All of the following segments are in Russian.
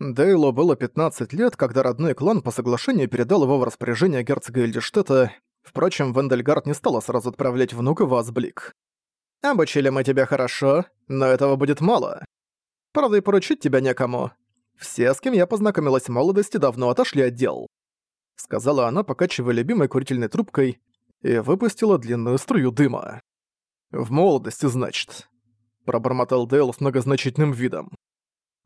Дейлу было 15 лет, когда родной клан по соглашению передал его в распоряжение герцога Эльдиштета, впрочем, Вендельгард не стала сразу отправлять внука в Асблик. «Обучили мы тебя хорошо, но этого будет мало. Правда, и поручить тебя некому. Все, с кем я познакомилась в молодости, давно отошли от дел», сказала она, покачивая любимой курительной трубкой, и выпустила длинную струю дыма. «В молодости, значит», пробормотал Дейл с многозначительным видом.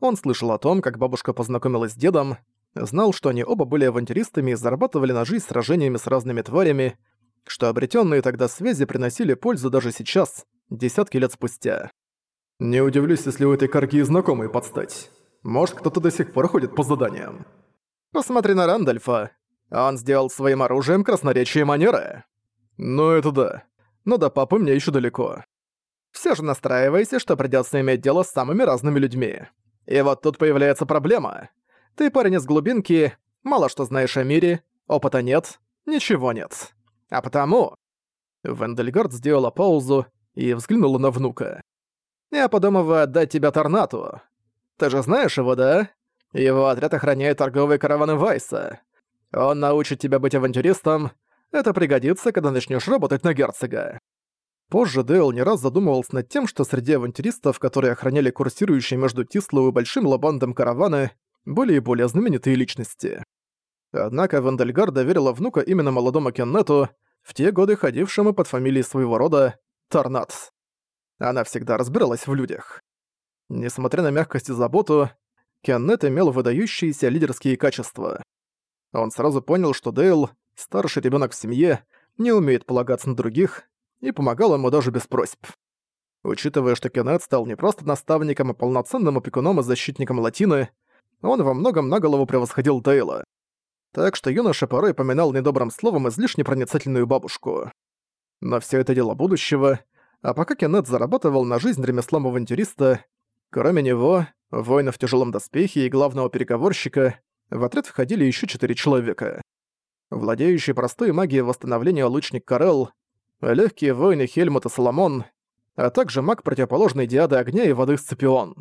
Он слышал о том, как бабушка познакомилась с дедом, знал, что они оба были авантюристами и зарабатывали на жизнь сражениями с разными тварями, что обретенные тогда связи приносили пользу даже сейчас, десятки лет спустя. «Не удивлюсь, если у этой карги знакомые подстать. Может, кто-то до сих пор ходит по заданиям». «Посмотри на Рандольфа. Он сделал своим оружием красноречие манеры». «Ну это да. Но до папы мне еще далеко. Все же настраивайся, что придется иметь дело с самыми разными людьми. И вот тут появляется проблема. Ты парень из глубинки, мало что знаешь о мире, опыта нет, ничего нет. А потому...» Вендельгард сделала паузу и взглянула на внука. «Я подумываю отдать тебя Торнату. Ты же знаешь его, да? Его отряд охраняет торговые караваны Вайса. Он научит тебя быть авантюристом. Это пригодится, когда начнешь работать на герцога. Позже Дейл не раз задумывался над тем, что среди авантюристов, которые охраняли курсирующие между Тислоу и Большим Лабандом караваны, были и более знаменитые личности. Однако Вандельгар доверила внука именно молодому Кеннету, в те годы ходившему под фамилией своего рода Торнат. Она всегда разбиралась в людях. Несмотря на мягкость и заботу, Кеннет имел выдающиеся лидерские качества. Он сразу понял, что Дейл, старший ребенок в семье, не умеет полагаться на других и помогал ему даже без просьб. Учитывая, что Кеннет стал не просто наставником, а полноценным опекуном и защитником Латины, он во многом на голову превосходил Дейла. Так что юноша порой поминал недобрым словом излишне проницательную бабушку. Но все это дело будущего, а пока Кеннет зарабатывал на жизнь ремеслом авантюриста, кроме него, воина в тяжелом доспехе и главного переговорщика, в отряд входили еще четыре человека. Владеющий простой магией восстановления лучник Карел, легкие воины Хельмут и Соломон, а также маг противоположной Диады Огня и Воды Сципион.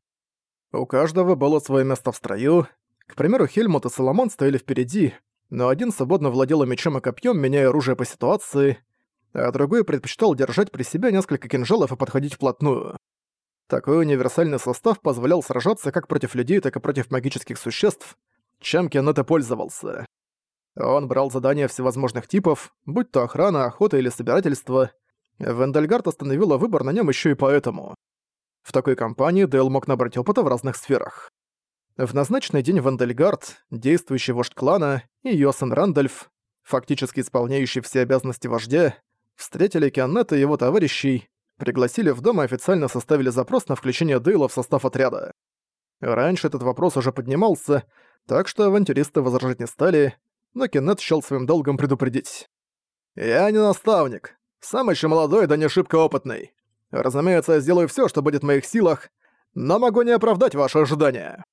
У каждого было свое место в строю. К примеру, Хельмут и Соломон стояли впереди, но один свободно владел мечом и копьем, меняя оружие по ситуации, а другой предпочитал держать при себе несколько кинжалов и подходить вплотную. Такой универсальный состав позволял сражаться как против людей, так и против магических существ, чем Кеннет и пользовался. Он брал задания всевозможных типов, будь то охрана, охота или собирательство. Вендельгард остановила выбор на нем еще и поэтому. В такой компании Дейл мог набрать опыта в разных сферах. В назначенный день Вендельгард, действующий вождь клана, и Йосен Рандольф, фактически исполняющий все обязанности вождя, встретили Кианнета и его товарищей, пригласили в дом и официально составили запрос на включение Дейла в состав отряда. Раньше этот вопрос уже поднимался, так что авантюристы возражать не стали, но Кеннет счёл своим долгом предупредить. «Я не наставник. Сам еще молодой, да не шибко опытный. Разумеется, я сделаю всё, что будет в моих силах, но могу не оправдать ваши ожидания».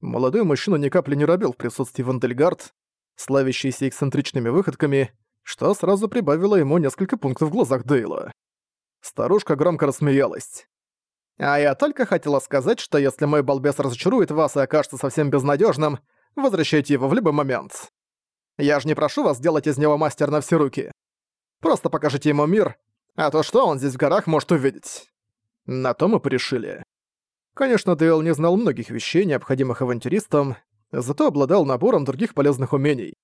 Молодой мужчина ни капли не робил в присутствии Вандельгард, славящийся эксцентричными выходками, что сразу прибавило ему несколько пунктов в глазах Дейла. Старушка громко рассмеялась. «А я только хотела сказать, что если мой балбес разочарует вас и окажется совсем безнадежным, возвращайте его в любой момент. Я же не прошу вас сделать из него мастер на все руки. Просто покажите ему мир, а то что он здесь в горах может увидеть? На то мы порешили. Конечно, Дейл не знал многих вещей, необходимых авантюристам, зато обладал набором других полезных умений.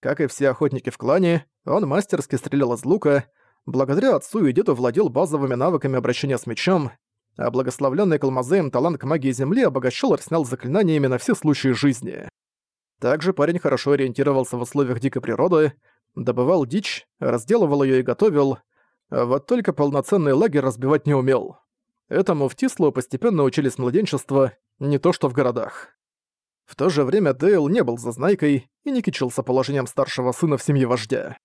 Как и все охотники в клане, он мастерски стрелял из лука, благодаря отцу и деду владел базовыми навыками обращения с мечом, а благословленный Калмазеем талант к магии Земли обогащал арсенал заклинаниями на все случаи жизни. Также парень хорошо ориентировался в условиях дикой природы, добывал дичь, разделывал ее и готовил, а вот только полноценный лагерь разбивать не умел. Этому в Тислу постепенно учились младенчества, не то что в городах. В то же время Дейл не был зазнайкой и не кичился положением старшего сына в семье вождя.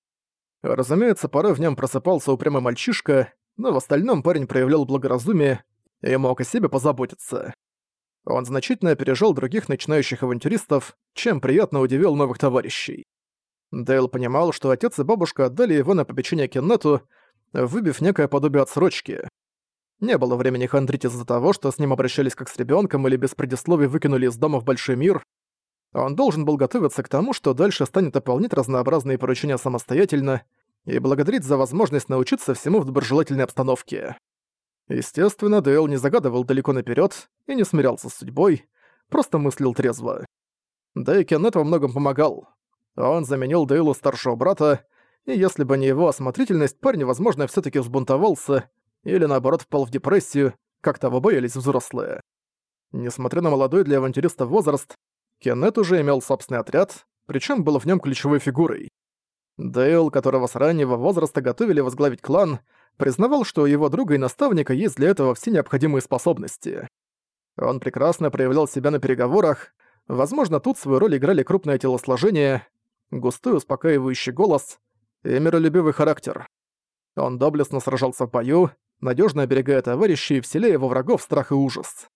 Разумеется, порой в нем просыпался упрямый мальчишка, но в остальном парень проявлял благоразумие и мог о себе позаботиться. Он значительно опережал других начинающих авантюристов, чем приятно удивил новых товарищей. Дейл понимал, что отец и бабушка отдали его на попечение Кеннету, выбив некое подобие отсрочки. Не было времени хандрить из-за того, что с ним обращались как с ребенком или без предисловий выкинули из дома в большой мир. Он должен был готовиться к тому, что дальше станет выполнять разнообразные поручения самостоятельно и благодарить за возможность научиться всему в доброжелательной обстановке. Естественно, Дейл не загадывал далеко наперед и не смирялся с судьбой, просто мыслил трезво. Да и Кеннет во многом помогал. Он заменил Дейлу старшего брата, и если бы не его осмотрительность, парень, возможно, все таки взбунтовался или наоборот впал в депрессию, как того боялись взрослые. Несмотря на молодой для авантюриста возраст, Кеннет уже имел собственный отряд, причем был в нем ключевой фигурой. Дейл, которого с раннего возраста готовили возглавить клан, признавал, что у его друга и наставника есть для этого все необходимые способности. Он прекрасно проявлял себя на переговорах, возможно, тут свою роль играли крупное телосложение, густой успокаивающий голос и миролюбивый характер. Он доблестно сражался в бою, надежно оберегая товарищей и вселяя его врагов страх и ужас.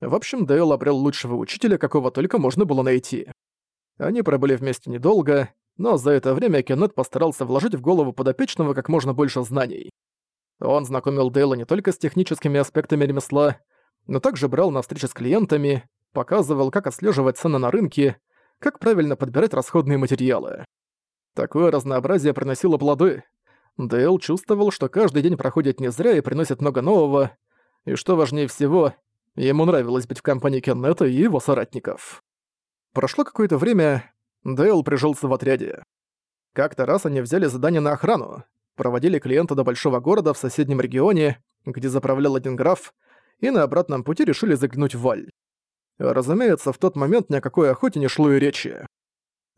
В общем, Дейл обрел лучшего учителя, какого только можно было найти. Они пробыли вместе недолго, но за это время Кеннет постарался вложить в голову подопечного как можно больше знаний. Он знакомил Дейла не только с техническими аспектами ремесла, но также брал на встречи с клиентами, показывал, как отслеживать цены на рынке, как правильно подбирать расходные материалы. Такое разнообразие приносило плоды. Дейл чувствовал, что каждый день проходит не зря и приносит много нового, и что важнее всего, ему нравилось быть в компании Кеннета и его соратников. Прошло какое-то время, Дейл прижился в отряде. Как-то раз они взяли задание на охрану, проводили клиента до большого города в соседнем регионе, где заправлял один граф, и на обратном пути решили заглянуть в Валь. Разумеется, в тот момент ни о какой охоте не шло и речи.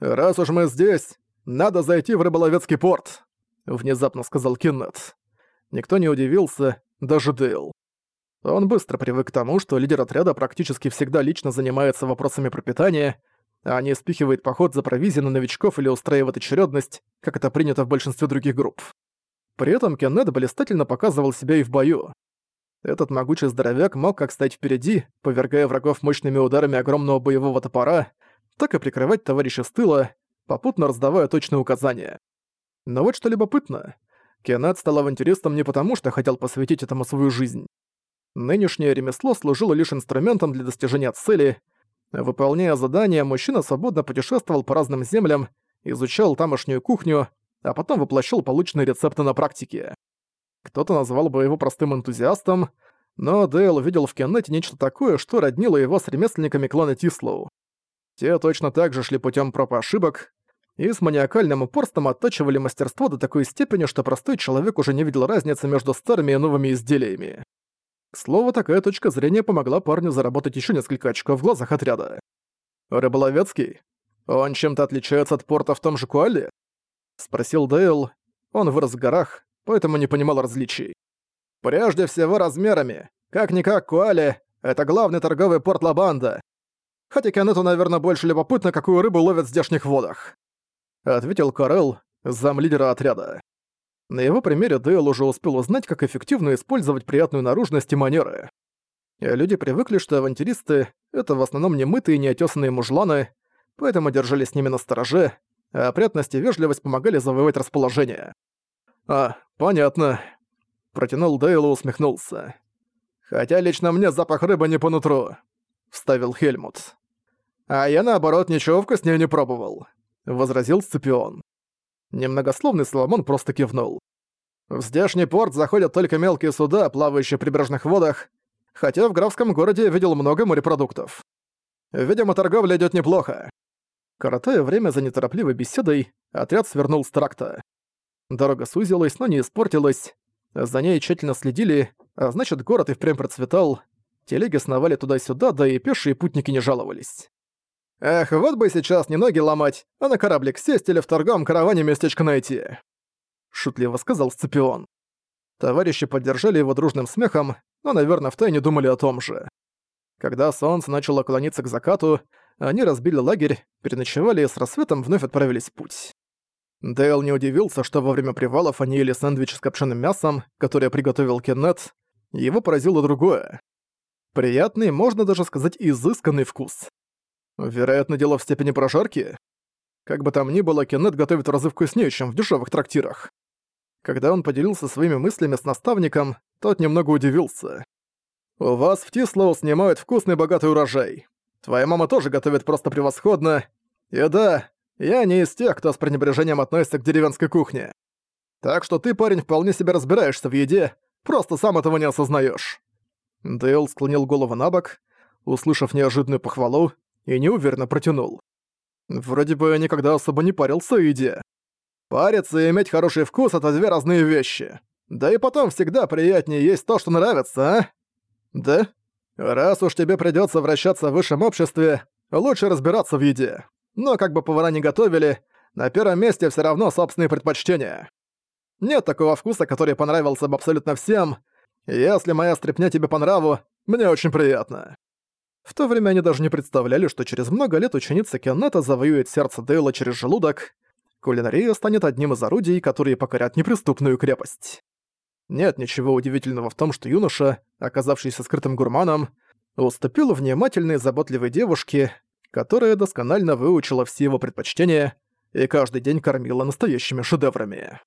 «Раз уж мы здесь, надо зайти в рыболовецкий порт», — внезапно сказал Кеннет. Никто не удивился, даже Дейл. Он быстро привык к тому, что лидер отряда практически всегда лично занимается вопросами пропитания, а не спихивает поход за провизией на новичков или устраивает очередность, как это принято в большинстве других групп. При этом Кеннет блистательно показывал себя и в бою. Этот могучий здоровяк мог как стать впереди, повергая врагов мощными ударами огромного боевого топора, так и прикрывать товарища с тыла, попутно раздавая точные указания. Но вот что любопытно. Кеннет стал авантюристом не потому, что хотел посвятить этому свою жизнь. Нынешнее ремесло служило лишь инструментом для достижения цели. Выполняя задания, мужчина свободно путешествовал по разным землям, изучал тамошнюю кухню, а потом воплощал полученные рецепты на практике. Кто-то назвал бы его простым энтузиастом, но Дейл видел в Кеннете нечто такое, что роднило его с ремесленниками клана Тислоу. Те точно так же шли путем проб и ошибок, и с маниакальным упорством оттачивали мастерство до такой степени, что простой человек уже не видел разницы между старыми и новыми изделиями. К слову, такая точка зрения помогла парню заработать еще несколько очков в глазах отряда. «Рыболовецкий? Он чем-то отличается от порта в том же Куале?» — спросил Дейл. Он вырос в горах, поэтому не понимал различий. «Прежде всего размерами. Как-никак Куале — это главный торговый порт Лабанда. Хотя Кеннету, наверное, больше любопытно, какую рыбу ловят в здешних водах», — ответил Карел, замлидера отряда. На его примере Дейл уже успел узнать, как эффективно использовать приятную наружность и манеры. Люди привыкли, что авантюристы — это в основном немытые и неотесанные мужланы, поэтому держали с ними на стороже, а опрятность и вежливость помогали завоевать расположение. «А, понятно», — протянул Дейл и усмехнулся. «Хотя лично мне запах рыбы не по нутру», — вставил Хельмут. «А я, наоборот, ничего вкуснее не пробовал», — возразил Сципион. Немногословный Соломон просто кивнул. В здешний порт заходят только мелкие суда, плавающие в прибрежных водах, хотя в графском городе я видел много морепродуктов. Видимо, торговля идёт неплохо. Коротая время за неторопливой беседой, отряд свернул с тракта. Дорога сузилась, но не испортилась. За ней тщательно следили, а значит, город и впрямь процветал. Телеги сновали туда-сюда, да и пешие путники не жаловались. Эх, вот бы сейчас не ноги ломать, а на кораблик сесть или в торговом караване местечко найти. Шутливо сказал Сципион. Товарищи поддержали его дружным смехом, но, наверное, втайне думали о том же. Когда солнце начало клониться к закату, они разбили лагерь, переночевали и с рассветом вновь отправились в путь. Дейл не удивился, что во время привалов они ели сэндвич с копченым мясом, которое приготовил Кеннет. Его поразило другое. Приятный, можно даже сказать, изысканный вкус. Вероятно, дело в степени прожарки. Как бы там ни было, Кеннет готовит в разы вкуснее, чем в дешевых трактирах. Когда он поделился своими мыслями с наставником, тот немного удивился. «У вас в Тислоу снимают вкусный богатый урожай. Твоя мама тоже готовит просто превосходно. И да, я не из тех, кто с пренебрежением относится к деревенской кухне. Так что ты, парень, вполне себе разбираешься в еде, просто сам этого не осознаешь. Дейл склонил голову на бок, услышав неожиданную похвалу, и неуверенно протянул. Вроде бы никогда особо не парился о еде. Париться и иметь хороший вкус — это две разные вещи. Да и потом всегда приятнее есть то, что нравится, а? Да? Раз уж тебе придётся вращаться в высшем обществе, лучше разбираться в еде. Но как бы повара не готовили, на первом месте всё равно собственные предпочтения. Нет такого вкуса, который понравился бы абсолютно всем. Если моя стряпня тебе по нраву, мне очень приятно. В то время они даже не представляли, что через много лет ученица Кеннета завоюет сердце Дейла через желудок, Кулинария станет одним из орудий, которые покорят неприступную крепость. Нет ничего удивительного в том, что юноша, оказавшийся скрытым гурманом, уступил внимательной заботливой девушке, которая досконально выучила все его предпочтения и каждый день кормила настоящими шедеврами.